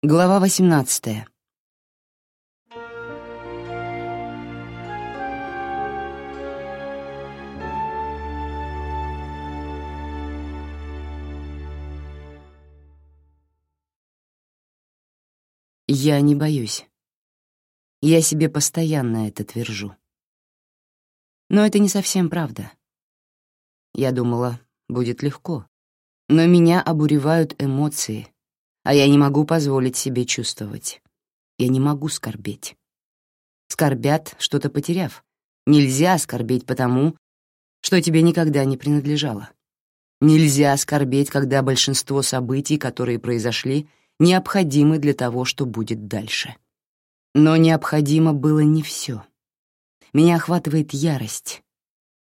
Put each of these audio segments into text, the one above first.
Глава 18. Я не боюсь. Я себе постоянно это твержу. Но это не совсем правда. Я думала, будет легко. Но меня обуревают эмоции, а я не могу позволить себе чувствовать. Я не могу скорбеть. Скорбят, что-то потеряв. Нельзя скорбеть потому, что тебе никогда не принадлежало. Нельзя скорбеть, когда большинство событий, которые произошли, необходимы для того, что будет дальше. Но необходимо было не все. Меня охватывает ярость,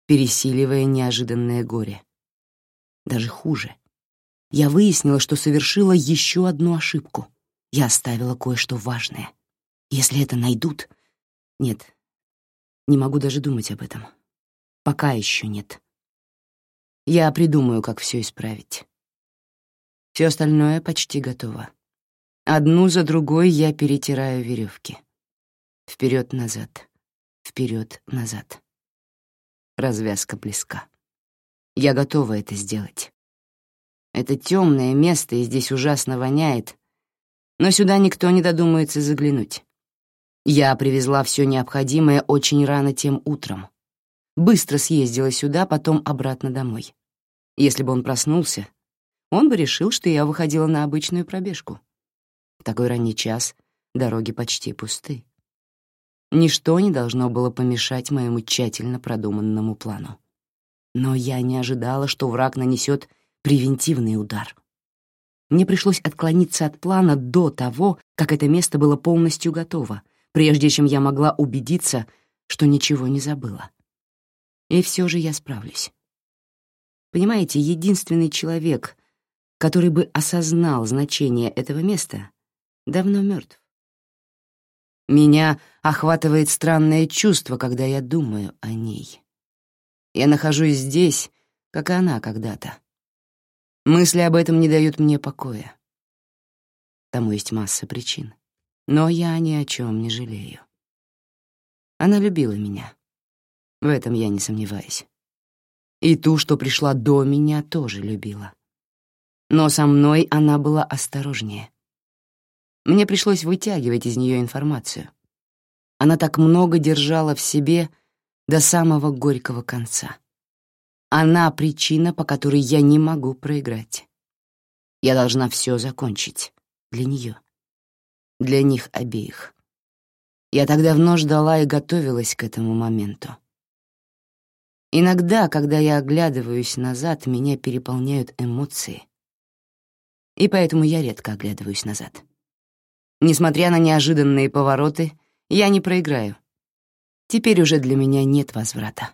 пересиливая неожиданное горе. Даже хуже — я выяснила, что совершила еще одну ошибку. Я оставила кое-что важное. Если это найдут... Нет, не могу даже думать об этом. Пока еще нет. Я придумаю, как все исправить. Все остальное почти готово. Одну за другой я перетираю веревки. Вперед-назад, вперед-назад. Развязка близка. Я готова это сделать. Это темное место, и здесь ужасно воняет. Но сюда никто не додумается заглянуть. Я привезла все необходимое очень рано тем утром. Быстро съездила сюда, потом обратно домой. Если бы он проснулся, он бы решил, что я выходила на обычную пробежку. В такой ранний час дороги почти пусты. Ничто не должно было помешать моему тщательно продуманному плану. Но я не ожидала, что враг нанесет превентивный удар. Мне пришлось отклониться от плана до того, как это место было полностью готово, прежде чем я могла убедиться, что ничего не забыла. И все же я справлюсь. Понимаете, единственный человек, который бы осознал значение этого места, давно мертв. Меня охватывает странное чувство, когда я думаю о ней. Я нахожусь здесь, как и она когда-то. Мысли об этом не дают мне покоя. Тому есть масса причин. Но я ни о чем не жалею. Она любила меня. В этом я не сомневаюсь. И ту, что пришла до меня, тоже любила. Но со мной она была осторожнее. Мне пришлось вытягивать из нее информацию. Она так много держала в себе до самого горького конца. Она причина, по которой я не могу проиграть. Я должна все закончить. Для нее. Для них обеих. Я так давно ждала и готовилась к этому моменту. Иногда, когда я оглядываюсь назад, меня переполняют эмоции. И поэтому я редко оглядываюсь назад. Несмотря на неожиданные повороты, я не проиграю. Теперь уже для меня нет возврата.